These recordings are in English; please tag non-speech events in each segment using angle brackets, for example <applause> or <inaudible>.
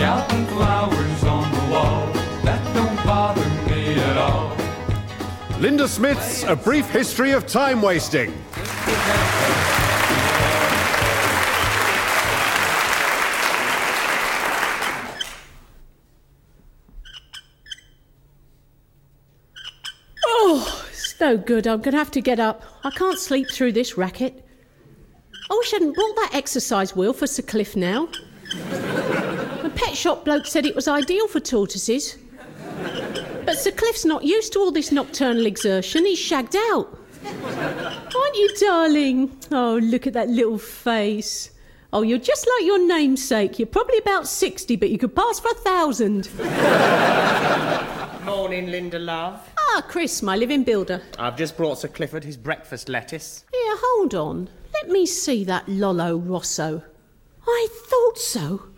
scalping flowers on the wall. That don't bother me at all. Linda Smith's A Brief History of Time Wasting. Oh, it's no good. I'm going to have to get up. I can't sleep through this racket. I wish I hadn't bought that exercise wheel for Sir Cliff now. The pet shop bloke said it was ideal for tortoises. But Sir Cliff's not used to all this nocturnal exertion. He's shagged out. Aren't you, darling? Oh, look at that little face. Oh, you're just like your namesake. You're probably about 60, but you could pass for a thousand. Morning, Linda love. Ah, Chris, my living builder. I've just brought Sir Clifford his breakfast lettuce. Here, hold on. Let me see that Lollo Rosso. I thought so.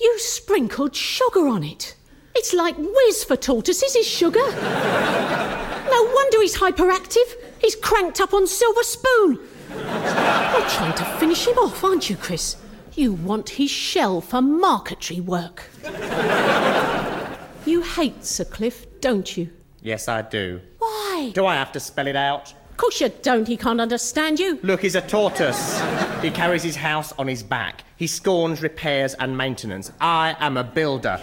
You sprinkled sugar on it. It's like whiz for tortoises, is sugar. No wonder he's hyperactive. He's cranked up on silver spoon. You're trying to finish him off, aren't you, Chris? You want his shell for marquetry work. You hate Sir Cliff, don't you? Yes, I do. Why? Do I have to spell it out? Of course you don't. He can't understand you. Look, he's a tortoise. he carries his house on his back. He scorns repairs and maintenance. I am a builder.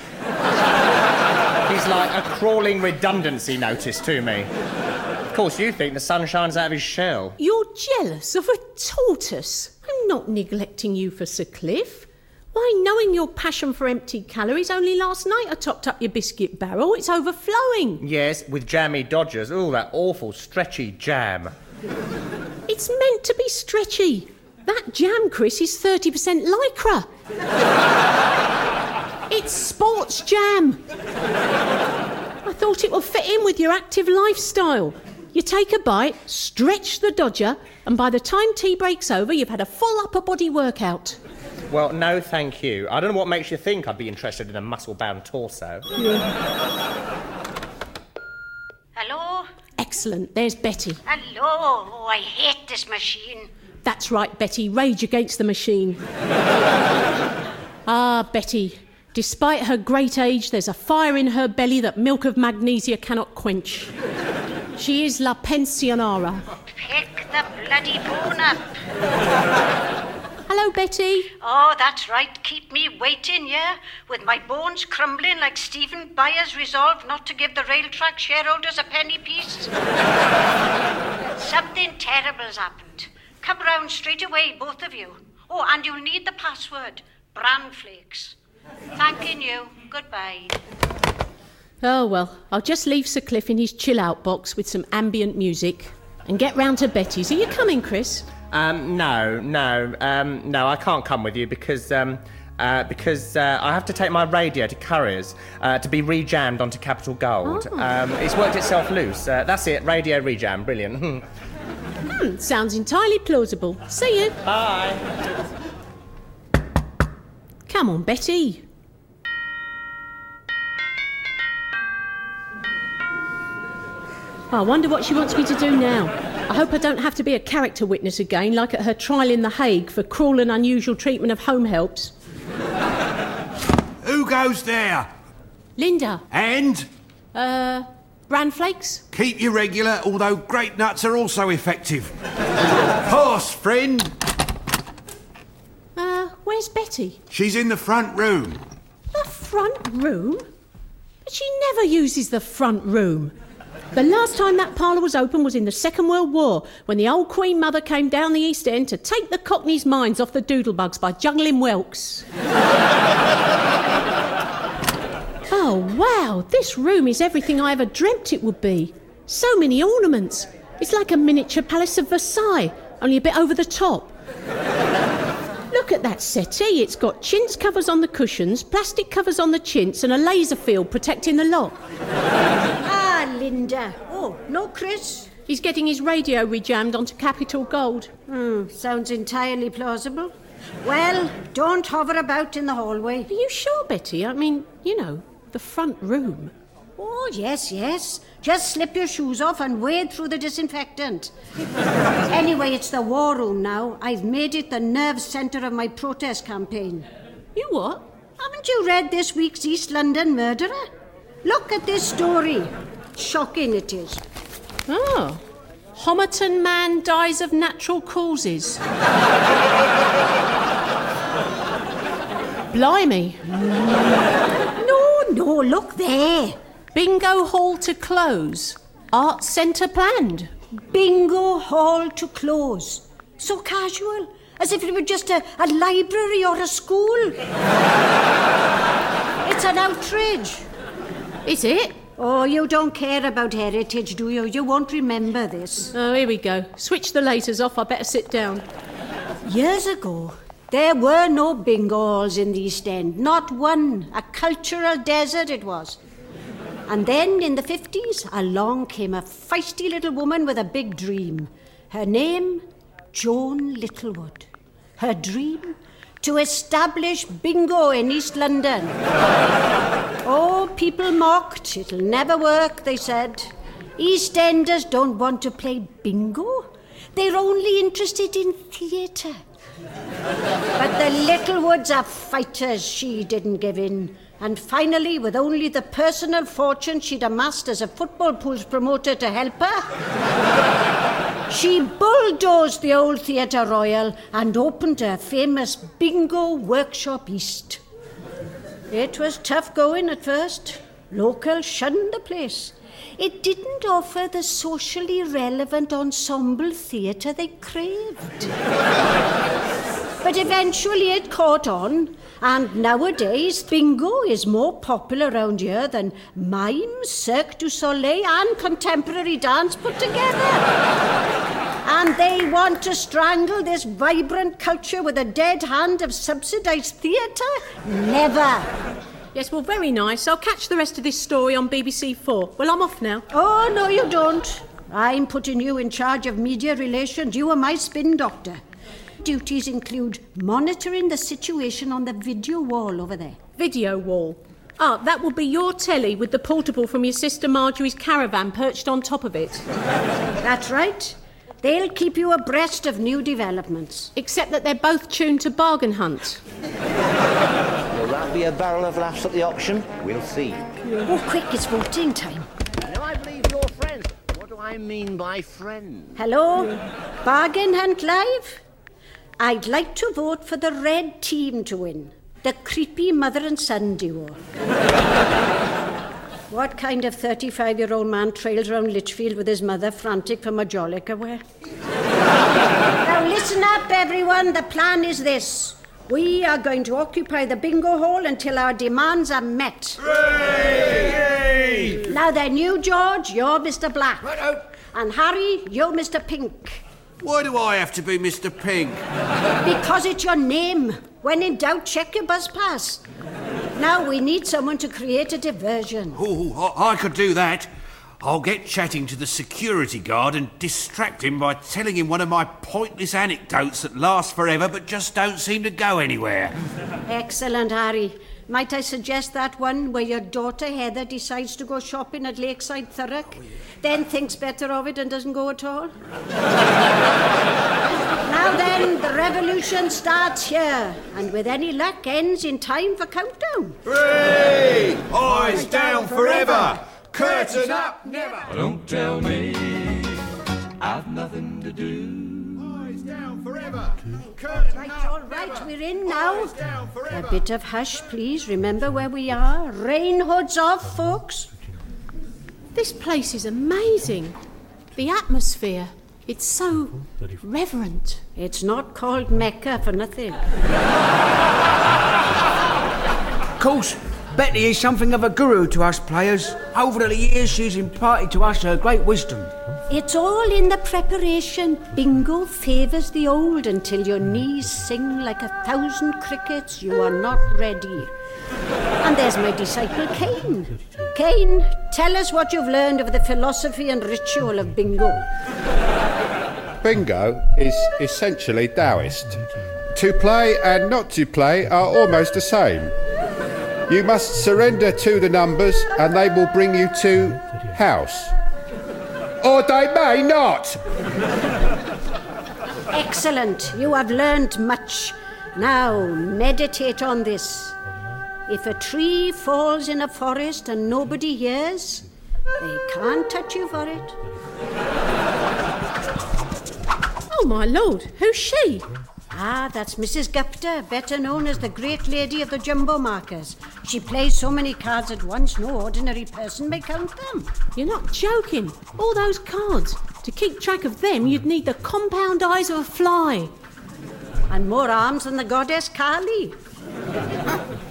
he's like a crawling redundancy notice to me. Of course, you think the sun shines out of his shell. You're jealous of a tortoise. I'm not neglecting you for Sir Cliff. Why, knowing your passion for empty calories, only last night I topped up your biscuit barrel. It's overflowing. Yes, with jammy dodgers. Oh, that awful stretchy jam. It's meant to be stretchy. That jam, Chris, is 30% lycra. it's sports jam. I thought it would fit in with your active lifestyle. You take a bite, stretch the dodger, and by the time tea breaks over, you've had a full upper body workout. Well, no, thank you. I don't know what makes you think I'd be interested in a muscle bound torso. Hello? Excellent. There's Betty. Hello? Oh, I hate this machine. That's right, Betty. Rage against the machine. <laughs> ah, Betty. Despite her great age, there's a fire in her belly that milk of magnesia cannot quench. She is La Pensionara. Pick the bloody phone up. Hello, Betty. Oh, that's right. Keep me waiting, yeah? With my bones crumbling like Stephen Byers' resolve not to give the Railtrack shareholders a penny piece. <laughs> Something terrible's happened. Come round straight away, both of you. Oh, and you'll need the password bran flakes. Thanking you. Goodbye. Oh, well, I'll just leave Sir Cliff in his chill out box with some ambient music and get round to Betty's. Are you coming, Chris? Um, no, no, um, no, I can't come with you because, um, uh, because uh, I have to take my radio to Curry's uh, to be rejammed onto Capital Gold. Oh. Um, it's worked itself loose. Uh, that's it, radio rejam, brilliant. <laughs> Hmm, sounds entirely plausible. See you. Bye. Come on, Betty. I wonder what she wants me to do now. I hope I don't have to be a character witness again, like at her trial in The Hague for cruel and unusual treatment of home helps. Who goes there? Linda, And uh, bran flakes? keep you regular, although grape nuts are also effective. Horse, friend. Uh, where's Betty? She's in the front room. The front room? But she never uses the front room. The last time that parlour was open was in the Second World War, when the old Queen Mother came down the East End to take the Cockneys' minds off the doodlebugs by juggling whelks. <laughs> oh, wow, this room is everything I ever dreamt it would be. So many ornaments. It's like a miniature Palace of Versailles, only a bit over the top. Look at that settee. It's got chintz covers on the cushions, plastic covers on the chintz, and a laser field protecting the lock. Linda. Oh, no, Chris? He's getting his radio rejammed onto Capital Gold. Hmm, sounds entirely plausible. Well, don't hover about in the hallway. Are you sure, Betty? I mean, you know, the front room. Oh, yes, yes. Just slip your shoes off and wade through the disinfectant. <laughs> anyway, it's the war room now. I've made it the nerve centre of my protest campaign. You what? Haven't you read this week's East London Murderer? Look at this story. Shocking it is. Oh. Homerton man dies of natural causes. <laughs> Blimey. No, no, look there. Bingo hall to close. Art centre planned. Bingo hall to close. So casual, as if it were just a, a library or a school. <laughs> it's an outrage. Is it? Oh, you don't care about heritage, do you? You won't remember this. Oh, here we go. Switch the lasers off. I better sit down. Years ago, there were no bingo halls in the East End. Not one. A cultural desert it was. And then in the 50s, along came a feisty little woman with a big dream. Her name, Joan Littlewood. Her dream? To establish bingo in East London. oh, people mocked. It'll never work, they said. East Enders don't want to play bingo. They're only interested in theatre. But the Littlewoods are fighters. She didn't give in. And finally, with only the personal fortune she'd amassed as a football pool's promoter to help her, she bulldozed the old Theatre Royal and opened her famous Bingo Workshop East. It was tough going at first. Locals shunned the place. It didn't offer the socially relevant ensemble theatre they craved. But eventually it caught on, and nowadays bingo is more popular around here than mime, Cirque du Soleil, and contemporary dance put together. And they want to strangle this vibrant culture with a dead hand of subsidised theatre? Never. Yes, well, very nice. I'll catch the rest of this story on BBC Four. Well, I'm off now. Oh, no, you don't. I'm putting you in charge of media relations. You are my spin doctor. Duties include monitoring the situation on the video wall over there. Video wall. Ah, that will be your telly with the portable from your sister Marjorie's caravan perched on top of it. That's right. They'll keep you abreast of new developments. Except that they're both tuned to bargain hunt. Will that be a barrel of laughs at the auction? We'll see. Oh, quick, it's voting time. Now I believe you're friends. What do I mean by friends? Hello? Bargain Hunt Live? I'd like to vote for the red team to win. The creepy mother and son duo. <laughs> what kind of 35 year old man trails around Lichfield with his mother frantic for Majolica wear? <laughs> now listen up, everyone. The plan is this. We are going to occupy the bingo hall until our demands are met. Now then, you, George, you're Mr. Black. And Harry, you're Mr. Pink. Why do I have to be Mr. Pink? Because it's your name. When in doubt, check your bus pass. Now we need someone to create a diversion. Oh, I, I could do that. I'll get chatting to the security guard and distract him by telling him one of my pointless anecdotes that last forever but just don't seem to go anywhere. Excellent, Harry. Might I suggest that one where your daughter Heather decides to go shopping at Lakeside Thurrock, oh, then thinks better of it and doesn't go at all? now then, the revolution starts here, and with any luck ends in time for countdown. Hooray! Eyes down forever! Curtain up never! Don't tell me I've nothing to do. Right, we're in now. A bit of hush, please. Remember where we are. Rain hoods off, folks. This place is amazing. The atmosphere. It's so reverent. It's not called Mecca for nothing. Of course, Betty is something of a guru to us players. Over the years, she's imparted to us her great wisdom. It's all in the preparation. Bingo favours the old until your knees sing like a thousand crickets. You are not ready. And there's my disciple Cain. Cain, tell us what you've learned of the philosophy and ritual of bingo. Bingo is essentially Taoist. To play and not to play are almost the same. You must surrender to the numbers and they will bring you to house. Or they may not. Excellent. You have learned much. Now meditate on this. If a tree falls in a forest and nobody hears, they can't touch you for it. Oh, my lord, who's she? Ah, that's Mrs. Gupta, better known as the Great Lady of the Jumbo Markers. She plays so many cards at once, no ordinary person may count them. You're not joking. All those cards. To keep track of them, you'd need the compound eyes of a fly. And more arms than the goddess Kali.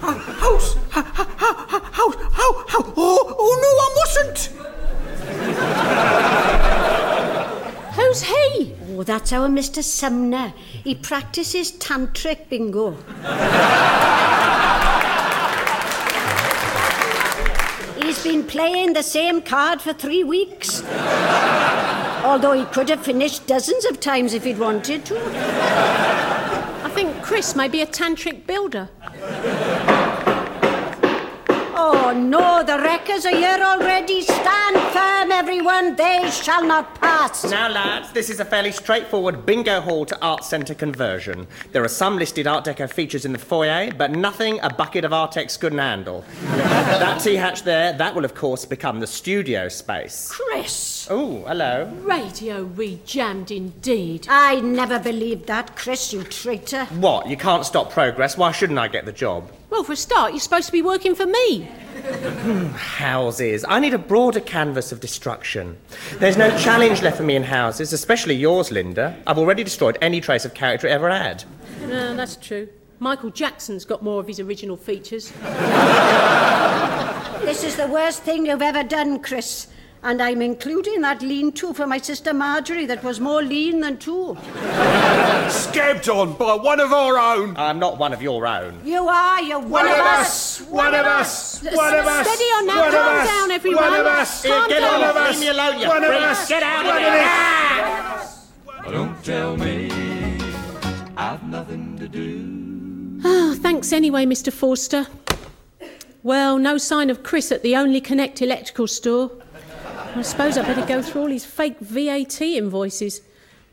House! House! House! House! Oh, oh no, I mustn't! Who's he? Oh, that's our Mr. Sumner. He practices tantric bingo. He's been playing the same card for three weeks. Although he could have finished dozens of times if he'd wanted to. I think Chris may be a tantric builder. Oh no, the wreckers are here already. Stand firm, everyone. They shall not pass. Now, lads, this is a fairly straightforward bingo hall to art centre conversion. There are some listed Art Deco features in the foyer, but nothing a bucket of Artex couldn't handle. that tea hatch there, that will, of course, become the studio space. Chris! Oh, hello. Radio rejammed indeed. I never believed that, Chris, you traitor. What? You can't stop progress? Why shouldn't I get the job? Well, for a start, you're supposed to be working for me. Hmm, houses. I need a broader canvas of destruction. There's no challenge left for me in houses, especially yours, Linda. I've already destroyed any trace of character it ever had. No, that's true. Michael Jackson's got more of his original features. This is the worst thing you've ever done, Chris. And I'm including that lean to for my sister Marjorie that was more lean than two. Scabbed on by one of our own. I'm not one of your own. You are, you're one, of us. One of us. One of us. Steady on now, One calm us. down, everyone. One of us. Calm Get down. on, One of us. leave me alone, you One of us. Get out of One there. of us. Don't tell me I've nothing to do. Oh, thanks anyway, Mr. Forster. Well, no sign of Chris at the Only Connect electrical store. I suppose I'd better go through all his fake VAT invoices.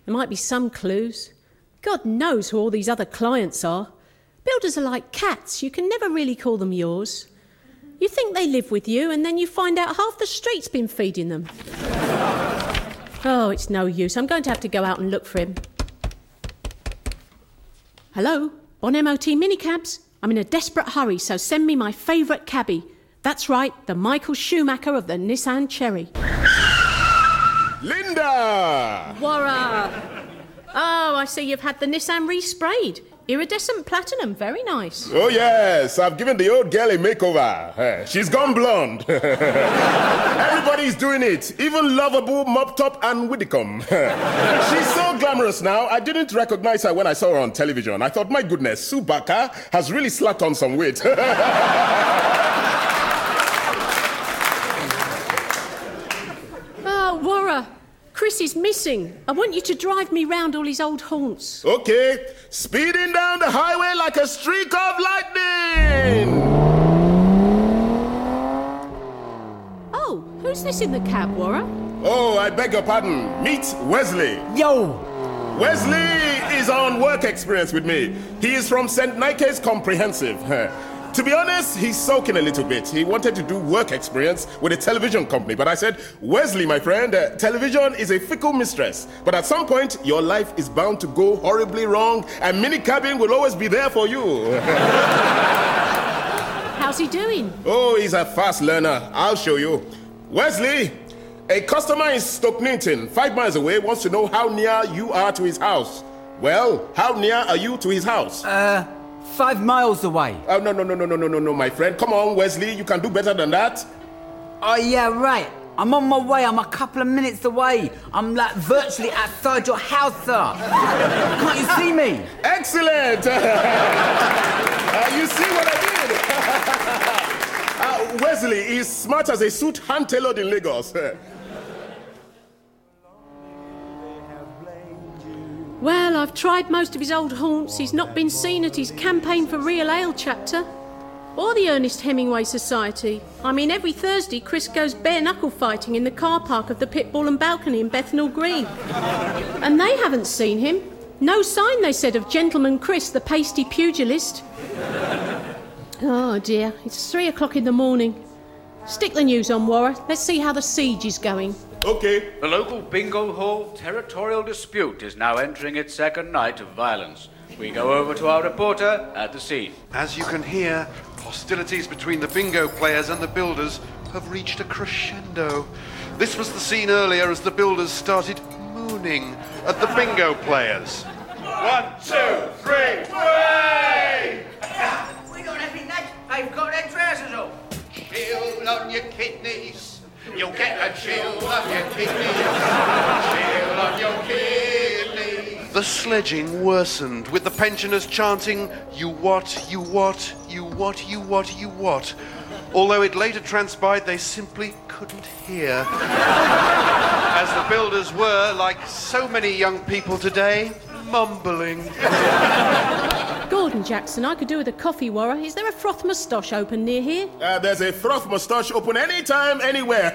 There might be some clues. God knows who all these other clients are. Builders are like cats, you can never really call them yours. You think they live with you, and then you find out half the street's been feeding them. Oh, it's no use. I'm going to have to go out and look for him. Hello, on MOT minicabs. I'm in a desperate hurry, so send me my favourite cabbie. That's right, the Michael Schumacher of the Nissan Cherry. Linda! Wara! Oh, I see you've had the Nissan resprayed. Iridescent platinum, very nice. Oh, yes, I've given the old girl a makeover. Eh, She's gone blonde. <laughs> Everybody's doing it, even lovable Mop Top Ann Widdecombe. <laughs> She's so glamorous now, I didn't recognize her when I saw her on television. I thought, my goodness, Sue Barker has really slacked on some weight. <laughs> Chris is missing. I want you to drive me round all his old haunts. okay, speeding down the highway like a streak of lightning! Oh, who's this in the cab, Wara? Oh, I beg your pardon. Meet Wesley. Yo! Wesley is on work experience with me. He is from St. Nike's Comprehensive. <laughs> to be honest, he's sulking a little bit. He wanted to do work experience with a television company, but I said, Wesley, my friend, uh, television is a fickle mistress. But at some point, your life is bound to go horribly wrong, and mini cabin will always be there for you. <laughs> How's he doing? oh, he's a fast learner. I'll show you. Wesley, a customer in Stoke Newington, five miles away, wants to know how near you are to his house. Well, how near are you to his house? Uh, five miles away. Oh, no, no, no, no, no, no, no, no, my friend. Come on, Wesley. You can do better than that. Oh, yeah, right. I'm on my way. I'm a couple of minutes away. I'm like virtually outside your house, sir. Can't you see me? Excellent. <laughs> Uh, you see what I did? <laughs> uh, Wesley is smart as a suit hand tailored in Lagos. <laughs> Well, I've tried most of his old haunts. He's not been seen at his campaign for Real Ale chapter. Or the Ernest Hemingway Society. I mean, every Thursday, Chris goes bare knuckle fighting in the car park of the Pitbull and Balcony in Bethnal Green. And they haven't seen him. No sign, they said, of Gentleman Chris, the pasty pugilist. Oh dear, it's three o'clock in the morning. Stick the news on, Warra. Let's see how the siege is going. Okay. The local bingo hall territorial dispute is now entering its second night of violence. We go over to our reporter at the scene. As you can hear, hostilities between the bingo players and the builders have reached a crescendo. This was the scene earlier as the builders started mooning at the bingo players. One, two, three, way! We got every night. They've got their trousers on. Chill on your kidneys. You'll get a chill on your kidneys. chill on your kidneys. The sledging worsened, with the pensioners chanting, You what, you what, you what, you what, you what. Although it later transpired they simply couldn't hear. <laughs> As the builders were, like so many young people today, mumbling. <laughs> Gordon Jackson, I could do with a coffee, Warra. Is there a froth moustache open near here? Uh, there's a froth moustache open anytime, anywhere.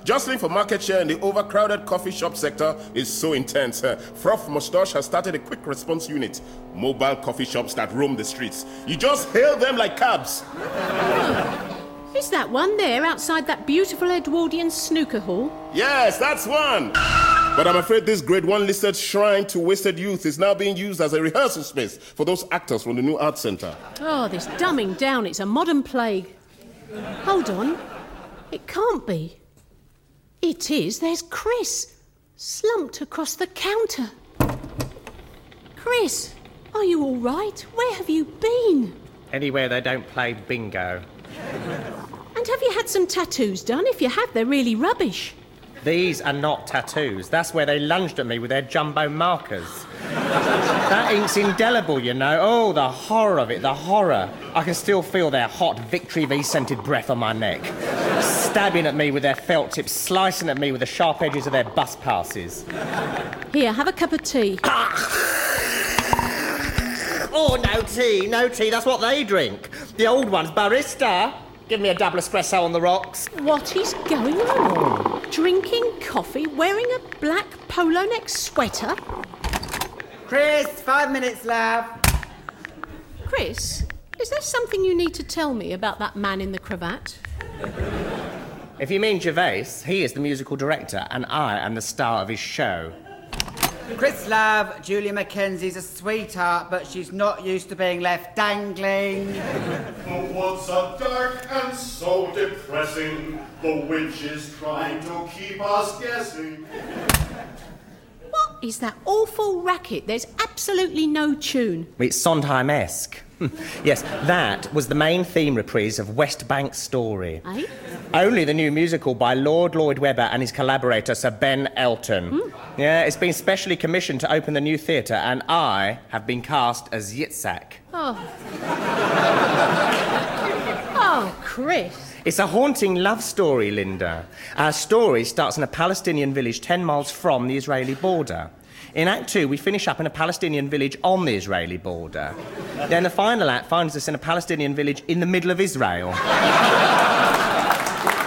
<laughs> Jostling for market share in the overcrowded coffee shop sector is so intense. Uh, <laughs> froth moustache has started a quick response unit. Mobile coffee shops that roam the streets. You just hail them like cabs. Is that one there outside that beautiful Edwardian snooker hall? Yes, that's one. But I'm afraid this grade one listed shrine to wasted youth is now being used as a rehearsal space for those actors from the new art center. Oh, this dumbing down, it's a modern plague. Hold on. It can't be. It is. There's Chris, slumped across the counter. Chris, are you all right? Where have you been? Anywhere they don't play bingo. And have you had some tattoos done? If you have, they're really rubbish. These are not tattoos. That's where they lunged at me with their jumbo markers. that ink's indelible, you know. Oh, the horror of it, the horror. I can still feel their hot Victory V scented breath on my neck. Stabbing at me with their felt tips, slicing at me with the sharp edges of their bus passes. Here, have a cup of tea. Ah! Oh, no tea, no tea. That's what they drink. The old ones, barista. Give me a double espresso on the rocks. What is going on? Drinking coffee, wearing a black polo neck sweater? Chris, five minutes, love. Chris, is there something you need to tell me about that man in the cravat? If you mean Gervais, he is the musical director, and I am the star of his show. Chris, love, Julia Mackenzie's a sweetheart, but she's not used to being left dangling. The woods are dark and so depressing. The witch is trying to keep us guessing. What is that awful racket? There's absolutely no tune. It's Sondheim esque. <laughs> yes, that was the main theme reprise of West Bank Story. Eh? Only the new musical by Lord Lloyd Webber and his collaborator Sir Ben Elton. Yeah, it's been specially commissioned to open the new theatre, and I have been cast as Yitzhak. Oh. <laughs> oh, Chris. It's a haunting love story, Linda. Our story starts in a Palestinian village 10 miles from the Israeli border. In Act 2, we finish up in a Palestinian village on the Israeli border. Then the final act finds us in a Palestinian village in the middle of Israel.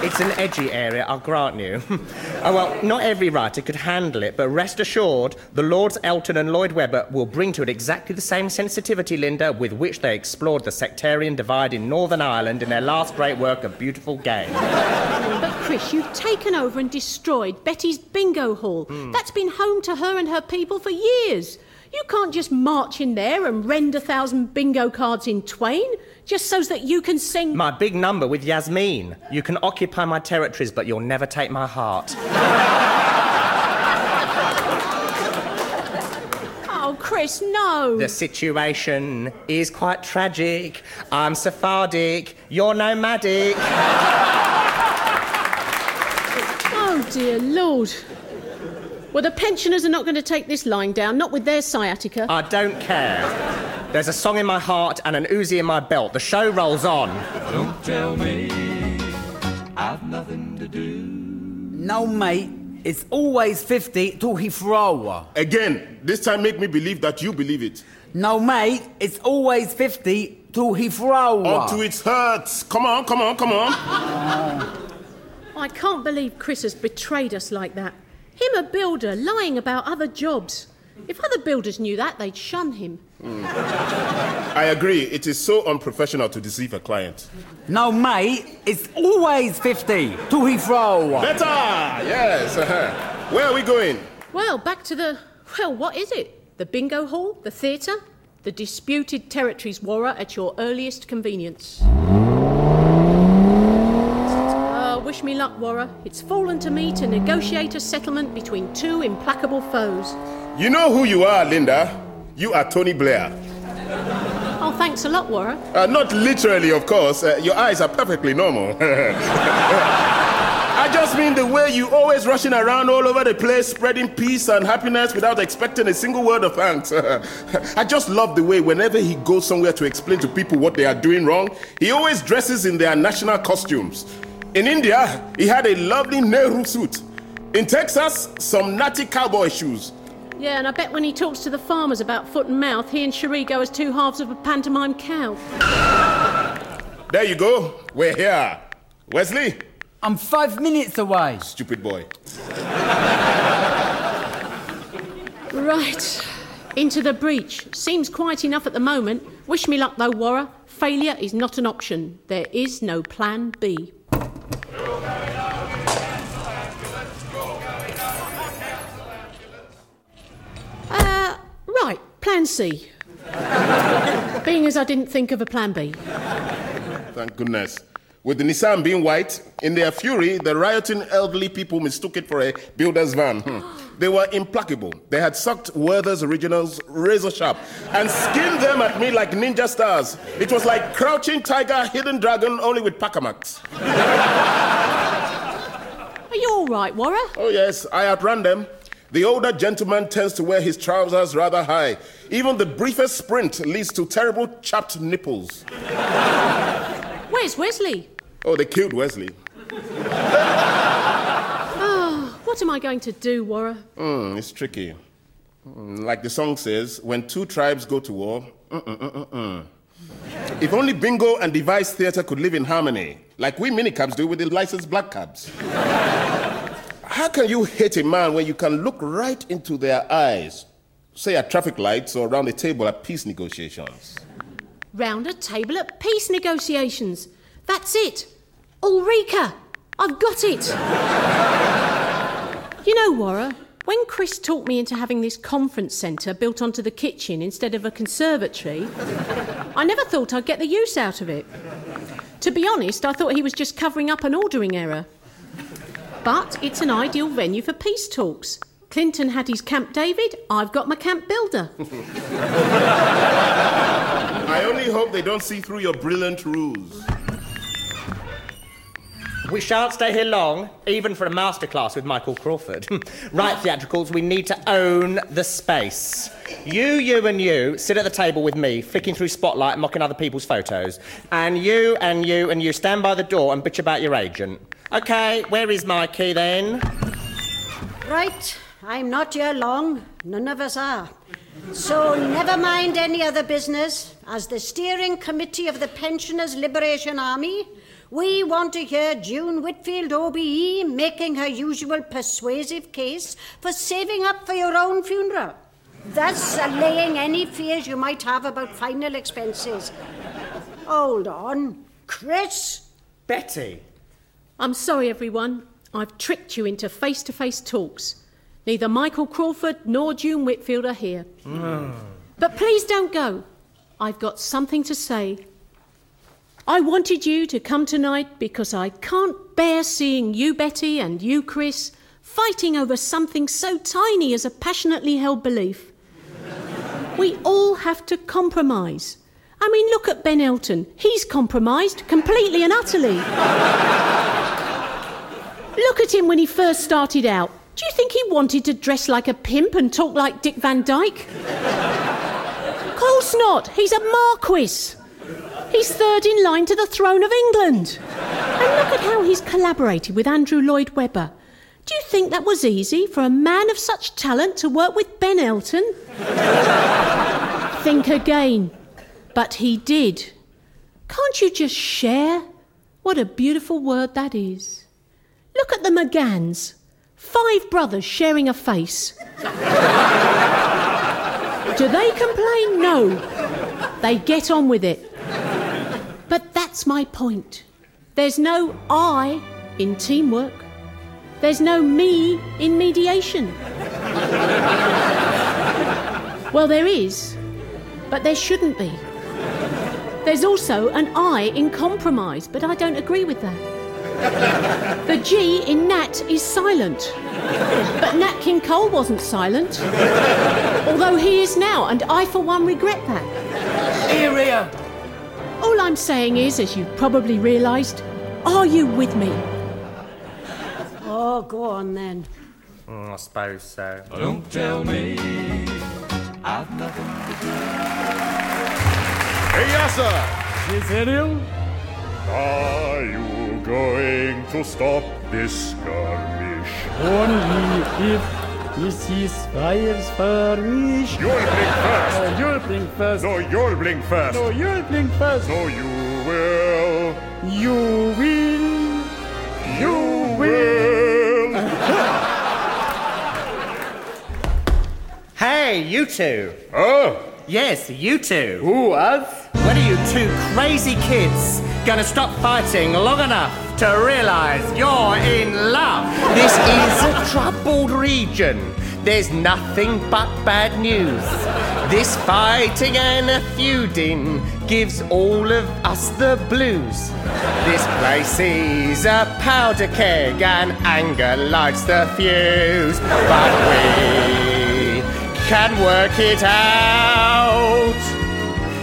It's an edgy area, I'll grant you. <laughs> oh, well, not every writer could handle it, but rest assured, the Lords Elton and Lloyd Webber will bring to it exactly the same sensitivity, Linda, with which they explored the sectarian divide in Northern Ireland in their last great work, A Beautiful Game. But Chris, you've taken over and destroyed Betty's bingo hall. Hmm. That's been home to her and her people for years. You can't just march in there and rend a thousand bingo cards in twain just so that you can sing. My big number with Yasmin. You can occupy my territories, but you'll never take my heart. <laughs> Oh, Chris, no. The situation is quite tragic. I'm Sephardic, you're nomadic. Oh, dear Lord. Well, the pensioners are not going to take this lying down, not with their sciatica. I don't care. There's a song in my heart and an Uzi in my belt. The show rolls on. Don't tell me I've nothing to do. No, mate. It's always 50 to Heathrow. Again, this time make me believe that you believe it. No, mate. It's always 50 to Heathrow. Unto its hurts. Come on, come on, come on. I can't believe Chris has betrayed us like that. Him a builder, lying about other jobs. If other builders knew that, they'd shun him. I agree, it is so unprofessional to deceive a client. No, mate, it's always 50 to Heathrow. Better! Yes. uh-huh. <laughs> Where are we going? Well, back to the. Well, what is it? The bingo hall? The theatre? The disputed territories, Warra, at your earliest convenience. Uh, wish me luck, Warra. It's fallen to me to negotiate a settlement between two implacable foes. You know who you are, Linda. You are Tony Blair. Oh, thanks a lot, Warren. Uh, not literally, of course. Uh, your eyes are perfectly normal. <laughs> I just mean the way you always rushing around all over the place, spreading peace and happiness without expecting a single word of thanks. <laughs> I just love the way whenever he goes somewhere to explain to people what they are doing wrong, he always dresses in their national costumes. In India, he had a lovely Nehru suit. In Texas, some natty cowboy shoes. Yeah, and I bet when he talks to the farmers about foot and mouth, he and Cherie go as two halves of a pantomime cow. There you go. We're here. Wesley? I'm five minutes away. Stupid boy. Right. Into the breach. Seems quiet enough at the moment. Wish me luck though, Warra. Failure is not an option. There is no plan B. Plan C. Being as I didn't think of a plan B. Thank goodness. With the Nissan being white, in their fury, the rioting elderly people mistook it for a builder's van. Hmm. They were implacable. They had sucked Werther's originals razor sharp and skinned them at me like ninja stars. It was like crouching tiger, hidden dragon, only with Pakamacs. Are you all right, Warra? Oh, yes, I outran them. The older gentleman tends to wear his trousers rather high. Even the briefest sprint leads to terrible chapped nipples. Where's Wesley? Oh, they killed Wesley. Oh, what am I going to do, Warra? Mm, it's tricky. Mm, like the song says, when two tribes go to war, mm-mm-mm-mm. if only Bingo and Device Theatre could live in harmony, like we minicabs do with the licensed black cabs. How can you hate a man when you can look right into their eyes, say at traffic lights or around a table at peace negotiations? Round a table at peace negotiations. That's it. Ulrika! I've got it! you know, Warra, when Chris talked me into having this conference centre built onto the kitchen instead of a conservatory, I never thought I'd get the use out of it. To be honest, I thought he was just covering up an ordering error. But it's an ideal venue for peace talks. Clinton had his Camp David, I've got my Camp Builder. <laughs> I only hope they don't see through your brilliant ruse. We shan't stay here long, even for a masterclass with Michael Crawford. <laughs> right, theatricals, we need to own the space. You, you, and you sit at the table with me, flicking through Spotlight and mocking other people's photos. And you, and you, and you stand by the door and bitch about your agent. Okay, where is my key then? Right, I'm not here long. None of us are. So never mind any other business. As the steering committee of the Pensioners Liberation Army, we want to hear June Whitfield OBE making her usual persuasive case for saving up for your own funeral, thus allaying any fears you might have about final expenses. Hold on. Chris? Betty. I'm sorry, everyone. I've tricked you into face to face talks. Neither Michael Crawford nor June Whitfield are here. Hmm. But please don't go. I've got something to say. I wanted you to come tonight because I can't bear seeing you, Betty, and you, Chris, fighting over something so tiny as a passionately held belief. We all have to compromise. I mean, look at Ben Elton. He's compromised completely and utterly. Look at him when he first started out. Do you think he wanted to dress like a pimp and talk like Dick Van Dyke? of course not. He's a marquis. He's third in line to the throne of England. And look at how he's collaborated with Andrew Lloyd Webber. Do you think that was easy for a man of such talent to work with Ben Elton? think again. But he did. Can't you just share? What a beautiful word that is. Look at the McGanns. Five brothers sharing a face. Do they complain? No. They get on with it. But that's my point. There's no I in teamwork. There's no me in mediation. well, there is, but there shouldn't be. There's also an I in compromise, but I don't agree with that. The G in Nat is silent. But Nat King Cole wasn't silent. Although he is now, and I for one regret that. Here, here. All I'm saying is, as you've probably realised, are you with me? Oh, go on then. Mm, I suppose so. Don't tell me I've nothing to do. Hey, Yasser! Cesario? Are you going to stop this skirmish? Only if this is fire's furnish. You'll blink first! No, you'll blink first. No, you'll blink first! No, you'll blink first. No, you will! You will. You will! Hey, you two. Oh! Yes, you two. Who, us? When are you two crazy kids gonna stop fighting long enough to realize you're in love? This is a troubled region. There's nothing but bad news. This fighting and feuding gives all of us the blues. This place is a powder keg and anger lights the fuse. But we can work it out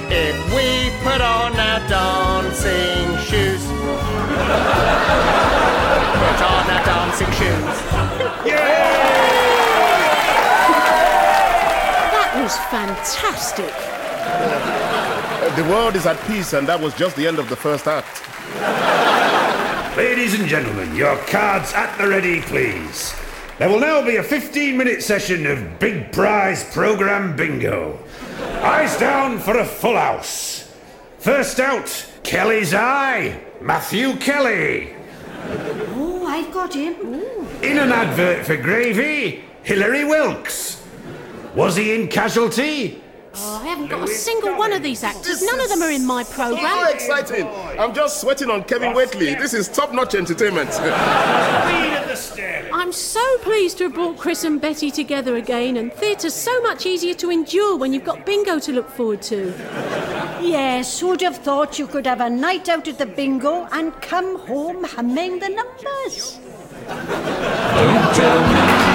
if we put on our dancing shoes. Put on our dancing shoes. That was fantastic. Uh, the world is at peace, and that was just the end of the first act. Ladies and gentlemen, your cards at the ready, please. There will now be a 15 minute session of big prize program bingo. Eyes down for a full house. First out, Kelly's Eye, Matthew Kelly. Oh, I've got him. Ooh. In an advert for gravy, Hilary Wilkes. Was he in Casualty? Oh, I haven't got a single one of these actors. None of them are in my program. So programme. exciting! I'm just sweating on Kevin Whately. This is top-notch entertainment. I'm so pleased to have brought Chris and Betty together again, and theatre's so much easier to endure when you've got bingo to look forward to. Yes, who'd have thought you could have a night out at the bingo and come home humming the numbers? Don't tell me